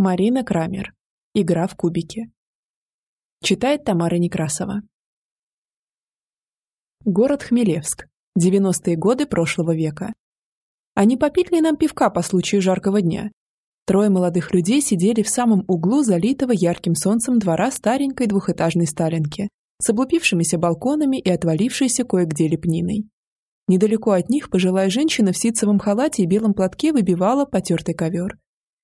Марина Крамер. Игра в кубики. Читает Тамара Некрасова. Город Хмелевск. 90-е годы прошлого века. А не попить ли нам пивка по случаю жаркого дня? Трое молодых людей сидели в самом углу залитого ярким солнцем двора старенькой двухэтажной Сталинки с облупившимися балконами и отвалившейся кое-где лепниной. Недалеко от них пожилая женщина в ситцевом халате и белом платке выбивала потертый ковер.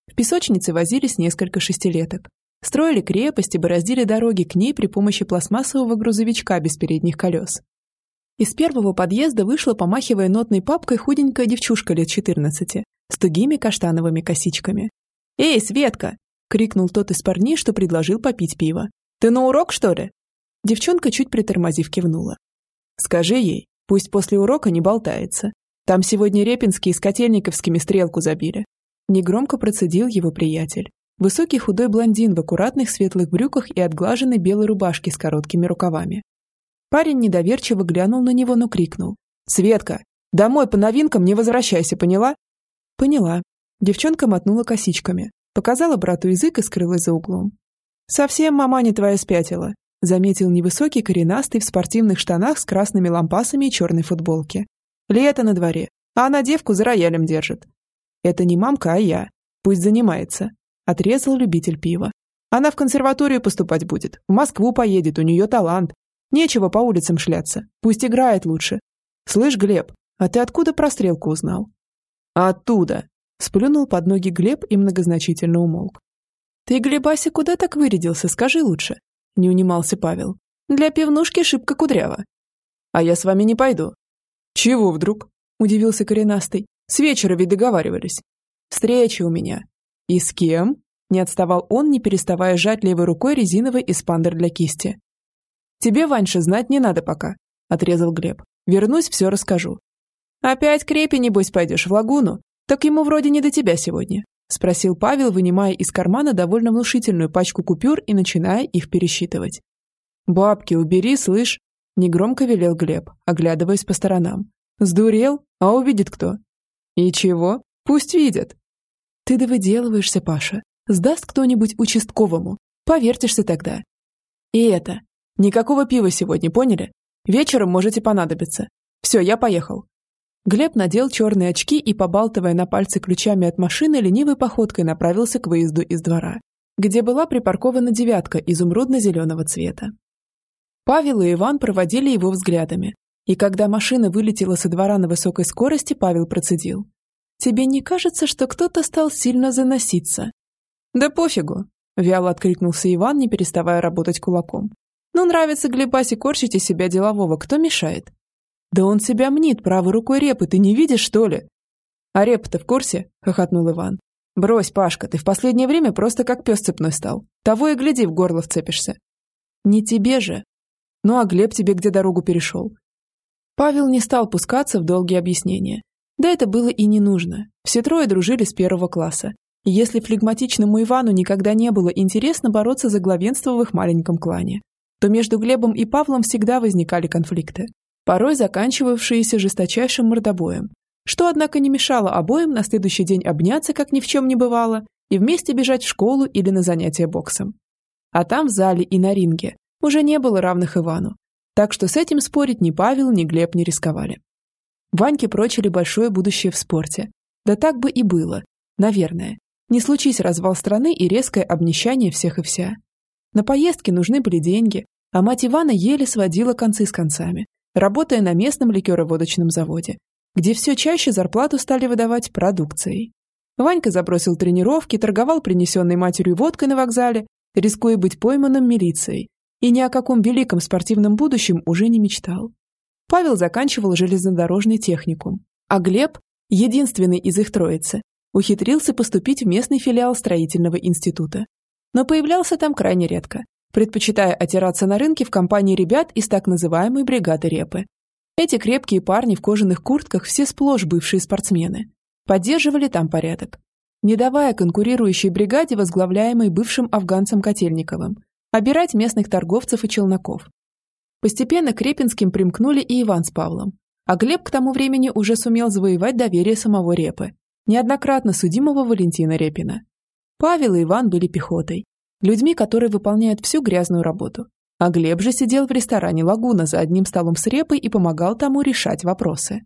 В песочнице возились несколько шестилеток. Строили крепости, бороздили дороги к ней при помощи пластмассового грузовичка без передних колес. Из первого подъезда вышла, помахивая нотной папкой, худенькая девчушка лет 14, с тугими каштановыми косичками. «Эй, Светка!» — крикнул тот из парней, что предложил попить пиво. «Ты на урок, что ли?» Девчонка, чуть притормозив, кивнула. «Скажи ей, пусть после урока не болтается. Там сегодня Репинские с Котельниковскими стрелку забили. Негромко процедил его приятель. Высокий худой блондин в аккуратных светлых брюках и отглаженной белой рубашке с короткими рукавами. Парень недоверчиво глянул на него, но крикнул. «Светка, домой по новинкам не возвращайся, поняла?» «Поняла». Девчонка мотнула косичками, показала брату язык и скрылась за углом. «Совсем мама не твоя спятила», заметил невысокий коренастый в спортивных штанах с красными лампасами и черной футболке. «Лето на дворе, а она девку за роялем держит. Это не мамка, а я. Пусть занимается. Отрезал любитель пива. Она в консерваторию поступать будет. В Москву поедет, у нее талант. Нечего по улицам шляться. Пусть играет лучше. Слышь, Глеб, а ты откуда про стрелку узнал? Оттуда. Сплюнул под ноги Глеб и многозначительно умолк. Ты, Глебаси, куда так вырядился, скажи лучше. Не унимался Павел. Для пивнушки шибко кудряво. А я с вами не пойду. Чего вдруг? Удивился коренастый. С вечера ведь договаривались. Встреча у меня. И с кем? Не отставал он, не переставая сжать левой рукой резиновый эспандер для кисти. Тебе, Ваньша, знать не надо пока, отрезал Глеб. Вернусь, все расскажу. Опять к репе, небось, пойдешь в лагуну? Так ему вроде не до тебя сегодня. Спросил Павел, вынимая из кармана довольно внушительную пачку купюр и начиная их пересчитывать. «Бабки убери, слышь!» Негромко велел Глеб, оглядываясь по сторонам. «Сдурел? А увидит кто? «И чего? Пусть видят». «Ты да выделываешься, Паша. Сдаст кто-нибудь участковому. Повертишься тогда». «И это. Никакого пива сегодня, поняли? Вечером можете понадобиться. Все, я поехал». Глеб надел черные очки и, побалтывая на пальце ключами от машины, ленивой походкой направился к выезду из двора, где была припаркована девятка изумрудно-зеленого цвета. Павел и Иван проводили его взглядами, и когда машина вылетела со двора на высокой скорости, Павел процедил. «Тебе не кажется, что кто-то стал сильно заноситься?» «Да пофигу», — вяло откликнулся Иван, не переставая работать кулаком. «Ну, нравится Глебасе корчить из себя делового, кто мешает?» «Да он себя мнит правой рукой репы, ты не видишь, что ли?» «А репа-то в курсе?» — хохотнул Иван. «Брось, Пашка, ты в последнее время просто как пес цепной стал. Того и гляди, в горло вцепишься». «Не тебе же». «Ну а Глеб тебе где дорогу перешел? Павел не стал пускаться в долгие объяснения. Да это было и не нужно. Все трое дружили с первого класса. И если флегматичному Ивану никогда не было интересно бороться за главенство в их маленьком клане, то между Глебом и Павлом всегда возникали конфликты, порой заканчивавшиеся жесточайшим мордобоем, что, однако, не мешало обоим на следующий день обняться, как ни в чем не бывало, и вместе бежать в школу или на занятия боксом. А там, в зале и на ринге, уже не было равных Ивану, так что с этим спорить ни Павел, ни Глеб не рисковали. Ваньке прочили большое будущее в спорте. Да так бы и было. Наверное. Не случись развал страны и резкое обнищание всех и вся. На поездки нужны были деньги, а мать Ивана еле сводила концы с концами, работая на местном ликероводочном заводе, где все чаще зарплату стали выдавать продукцией. Ванька забросил тренировки, торговал принесенной матерью водкой на вокзале, рискуя быть пойманным милицией, и ни о каком великом спортивном будущем уже не мечтал. Павел заканчивал железнодорожный техникум, а Глеб, единственный из их троицы, ухитрился поступить в местный филиал строительного института. Но появлялся там крайне редко, предпочитая отираться на рынке в компании ребят из так называемой бригады репы. Эти крепкие парни в кожаных куртках все сплошь бывшие спортсмены. Поддерживали там порядок. Не давая конкурирующей бригаде, возглавляемой бывшим афганцем Котельниковым, обирать местных торговцев и челноков. Постепенно к Репинским примкнули и Иван с Павлом, а Глеб к тому времени уже сумел завоевать доверие самого Репы, неоднократно судимого Валентина Репина. Павел и Иван были пехотой, людьми, которые выполняют всю грязную работу. А Глеб же сидел в ресторане «Лагуна» за одним столом с репой и помогал тому решать вопросы.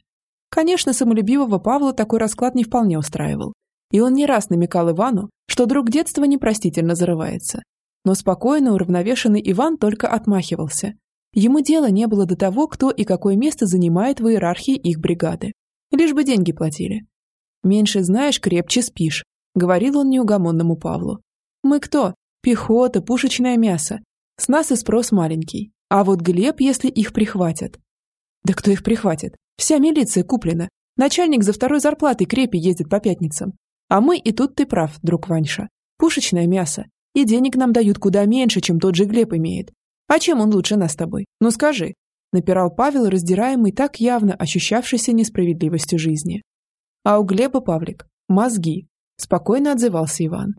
Конечно, самолюбивого Павла такой расклад не вполне устраивал. И он не раз намекал Ивану, что друг детства непростительно зарывается. Но спокойно уравновешенный Иван только отмахивался. Ему дела не было до того, кто и какое место занимает в иерархии их бригады. Лишь бы деньги платили. «Меньше знаешь, крепче спишь», — говорил он неугомонному Павлу. «Мы кто? Пехота, пушечное мясо. С нас и спрос маленький. А вот Глеб, если их прихватят...» «Да кто их прихватит? Вся милиция куплена. Начальник за второй зарплатой крепи ездит по пятницам. А мы и тут ты прав, друг Ваньша. Пушечное мясо. И денег нам дают куда меньше, чем тот же Глеб имеет. А чем он лучше нас с тобой? Ну скажи. Напирал Павел, раздираемый так явно ощущавшейся несправедливостью жизни. А у Глеба, Павлик, мозги. Спокойно отзывался Иван.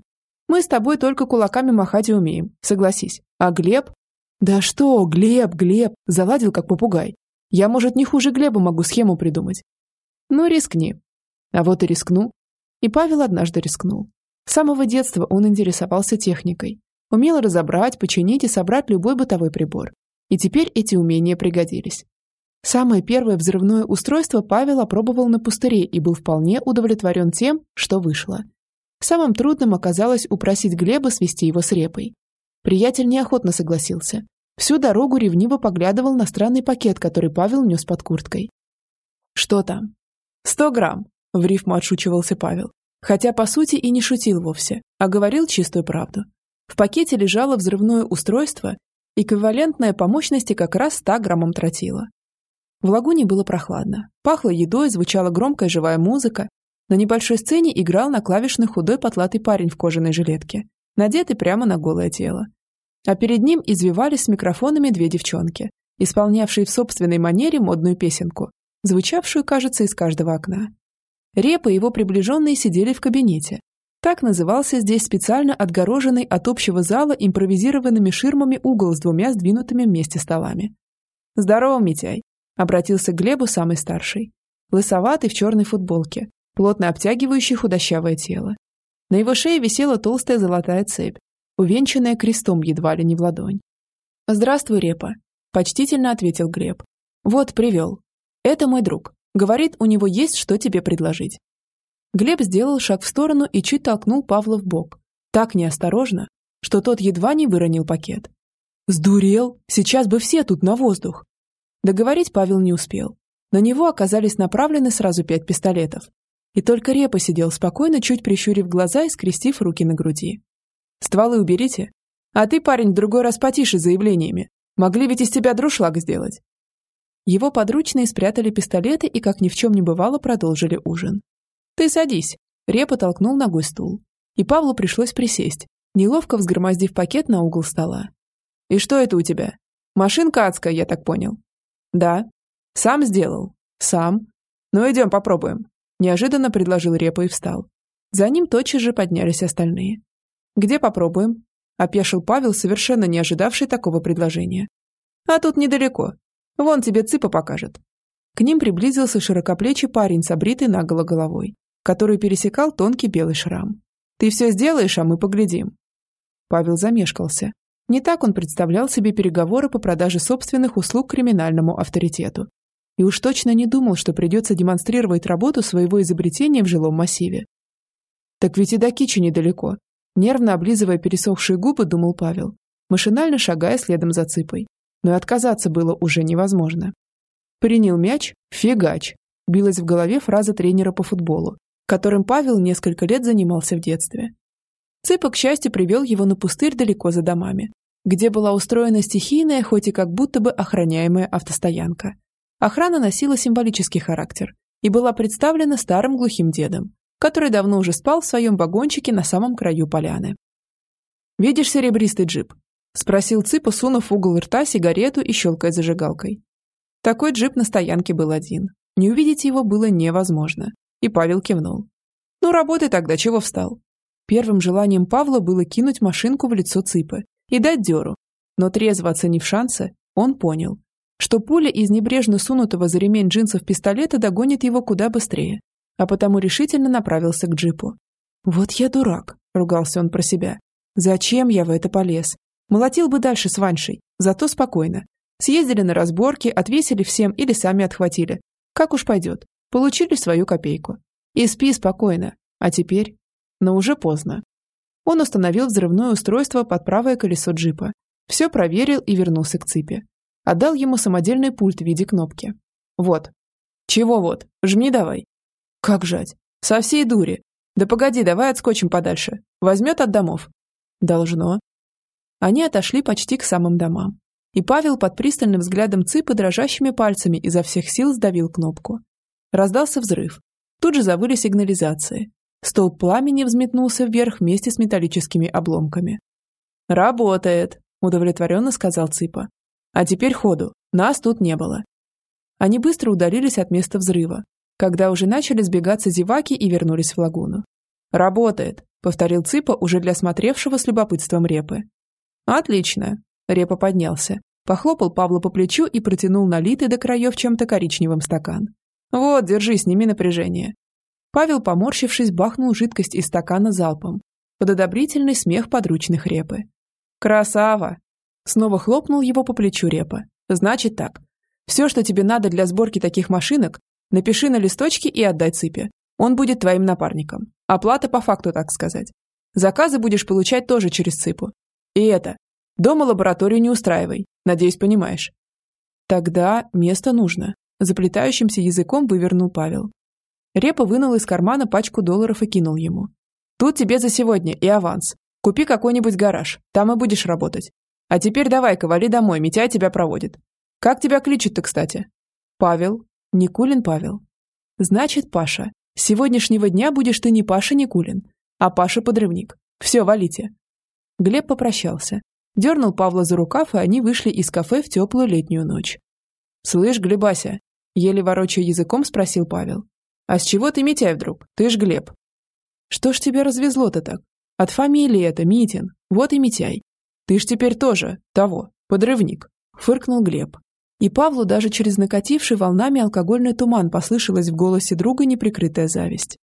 Мы с тобой только кулаками махать и умеем, согласись. А Глеб? Да что, Глеб, Глеб, заладил как попугай. Я, может, не хуже Глеба могу схему придумать. Ну, рискни. А вот и рискну. И Павел однажды рискнул. С самого детства он интересовался техникой. Умел разобрать, починить и собрать любой бытовой прибор. И теперь эти умения пригодились. Самое первое взрывное устройство Павел опробовал на пустыре и был вполне удовлетворен тем, что вышло. Самым трудным оказалось упросить Глеба свести его с репой. Приятель неохотно согласился. Всю дорогу ревниво поглядывал на странный пакет, который Павел нес под курткой. «Что там?» «Сто грамм», в рифму отшучивался Павел. Хотя, по сути, и не шутил вовсе, а говорил чистую правду. В пакете лежало взрывное устройство, эквивалентное по мощности как раз 100 граммам тротила. В лагуне было прохладно. Пахло едой, звучала громкая живая музыка. На небольшой сцене играл на клавишных худой потлатый парень в кожаной жилетке, надетый прямо на голое тело. А перед ним извивались с микрофонами две девчонки, исполнявшие в собственной манере модную песенку, звучавшую, кажется, из каждого окна. Репа и его приближенные сидели в кабинете. Так назывался здесь специально отгороженный от общего зала импровизированными ширмами угол с двумя сдвинутыми вместе столами. «Здорово, Митяй!» – обратился к Глебу самый старший. Лысоватый в черной футболке, плотно обтягивающий худощавое тело. На его шее висела толстая золотая цепь, увенчанная крестом едва ли не в ладонь. «Здравствуй, Репа», – почтительно ответил Глеб. «Вот, привел. Это мой друг. Говорит, у него есть что тебе предложить. Глеб сделал шаг в сторону и чуть толкнул Павла в бок. Так неосторожно, что тот едва не выронил пакет. «Сдурел! Сейчас бы все тут на воздух!» Договорить Павел не успел. На него оказались направлены сразу пять пистолетов. И только Репа сидел спокойно, чуть прищурив глаза и скрестив руки на груди. «Стволы уберите. А ты, парень, в другой раз потише заявлениями. Могли ведь из тебя друшлаг сделать. Его подручные спрятали пистолеты и, как ни в чем не бывало, продолжили ужин. «Ты садись!» Репа толкнул ногой стул. И Павлу пришлось присесть, неловко взгромоздив пакет на угол стола. «И что это у тебя? Машинка адская, я так понял?» «Да». «Сам сделал?» «Сам». «Ну, идем попробуем», – неожиданно предложил Репа и встал. За ним тотчас же поднялись остальные. «Где попробуем?» – опешил Павел, совершенно не ожидавший такого предложения. «А тут недалеко. Вон тебе цыпа покажет». К ним приблизился широкоплечий парень с обритой наголо головой, который пересекал тонкий белый шрам. «Ты все сделаешь, а мы поглядим». Павел замешкался. Не так он представлял себе переговоры по продаже собственных услуг криминальному авторитету. И уж точно не думал, что придется демонстрировать работу своего изобретения в жилом массиве. «Так ведь и до Кичи недалеко», нервно облизывая пересохшие губы, думал Павел, машинально шагая следом за цыпой но и отказаться было уже невозможно. Принял мяч – фигач. Билась в голове фраза тренера по футболу, которым Павел несколько лет занимался в детстве. Цыпа, к счастью, привел его на пустырь далеко за домами, где была устроена стихийная, хоть и как будто бы охраняемая автостоянка. Охрана носила символический характер и была представлена старым глухим дедом, который давно уже спал в своем вагончике на самом краю поляны. «Видишь серебристый джип? – спросил Цыпа, сунув угол рта сигарету и щелкая зажигалкой. Такой джип на стоянке был один. Не увидеть его было невозможно. И Павел кивнул. «Ну, работай тогда, чего встал?» Первым желанием Павла было кинуть машинку в лицо Цыпы и дать дёру. Но трезво оценив шансы, он понял, что пуля из небрежно сунутого за ремень джинсов пистолета догонит его куда быстрее, а потому решительно направился к джипу. «Вот я дурак», – ругался он про себя. «Зачем я в это полез? Молотил бы дальше с Ваншей, зато спокойно. Съездили на разборки, отвесили всем или сами отхватили. Как уж пойдет. Получили свою копейку. И спи спокойно. А теперь? Но уже поздно. Он установил взрывное устройство под правое колесо джипа. Все проверил и вернулся к ципе. Отдал ему самодельный пульт в виде кнопки. Вот. Чего вот? Жми давай. Как жать? Со всей дури. Да погоди, давай отскочим подальше. Возьмет от домов. Должно. Они отошли почти к самым домам. И Павел под пристальным взглядом Ципы дрожащими пальцами изо всех сил сдавил кнопку. Раздался взрыв. Тут же завыли сигнализации. Столб пламени взметнулся вверх вместе с металлическими обломками. «Работает», – удовлетворенно сказал Ципа. «А теперь ходу. Нас тут не было». Они быстро удалились от места взрыва, когда уже начали сбегаться зеваки и вернулись в лагуну. «Работает», – повторил Ципа уже для смотревшего с любопытством репы. «Отлично», – репа поднялся, похлопал Павла по плечу и протянул налитый до краев чем-то коричневым стакан. «Вот, держи, сними напряжение». Павел, поморщившись, бахнул жидкость из стакана залпом, под одобрительный смех подручных репы. «Красава!» Снова хлопнул его по плечу репа. «Значит так. Все, что тебе надо для сборки таких машинок, напиши на листочке и отдай Ципе. Он будет твоим напарником. Оплата по факту, так сказать. Заказы будешь получать тоже через Ципу. И это. Дома лабораторию не устраивай. Надеюсь, понимаешь. Тогда место нужно. Заплетающимся языком вывернул Павел. Репа вынул из кармана пачку долларов и кинул ему. «Тут тебе за сегодня и аванс. Купи какой-нибудь гараж, там и будешь работать. А теперь давай-ка, вали домой, Митяй тебя проводит. Как тебя кличут-то, кстати?» «Павел. Никулин Павел». «Значит, Паша, с сегодняшнего дня будешь ты не Паша Никулин, а Паша Подрывник. Все, валите». Глеб попрощался, дернул Павла за рукав, и они вышли из кафе в теплую летнюю ночь. «Слышь, Глебася, Еле ворочая языком, спросил Павел. «А с чего ты Митяй вдруг? Ты ж Глеб». «Что ж тебя развезло-то так? От фамилии это Митин, вот и Митяй. Ты ж теперь тоже, того, подрывник», — фыркнул Глеб. И Павлу даже через накативший волнами алкогольный туман послышалась в голосе друга неприкрытая зависть.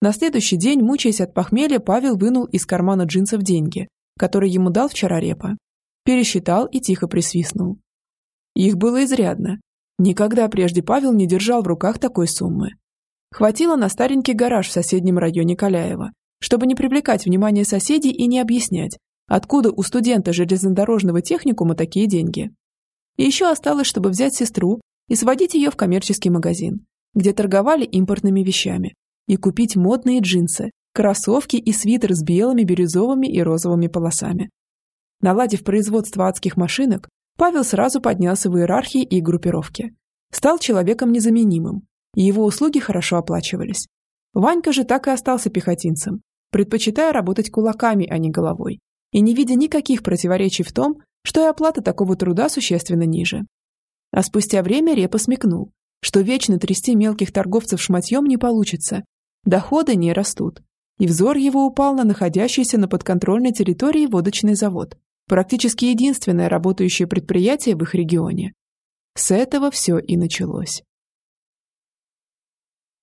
На следующий день, мучаясь от похмелья, Павел вынул из кармана джинсов деньги, которые ему дал вчера Репа. Пересчитал и тихо присвистнул. Их было изрядно, Никогда прежде Павел не держал в руках такой суммы. Хватило на старенький гараж в соседнем районе Каляева, чтобы не привлекать внимание соседей и не объяснять, откуда у студента железнодорожного техникума такие деньги. И еще осталось, чтобы взять сестру и сводить ее в коммерческий магазин, где торговали импортными вещами, и купить модные джинсы, кроссовки и свитер с белыми, бирюзовыми и розовыми полосами. Наладив производство адских машинок, Павел сразу поднялся в иерархии и группировке. Стал человеком незаменимым, и его услуги хорошо оплачивались. Ванька же так и остался пехотинцем, предпочитая работать кулаками, а не головой, и не видя никаких противоречий в том, что и оплата такого труда существенно ниже. А спустя время Репа смекнул, что вечно трясти мелких торговцев шматьем не получится, доходы не растут, и взор его упал на находящийся на подконтрольной территории водочный завод, практически единственное работающее предприятие в их регионе. С этого все и началось.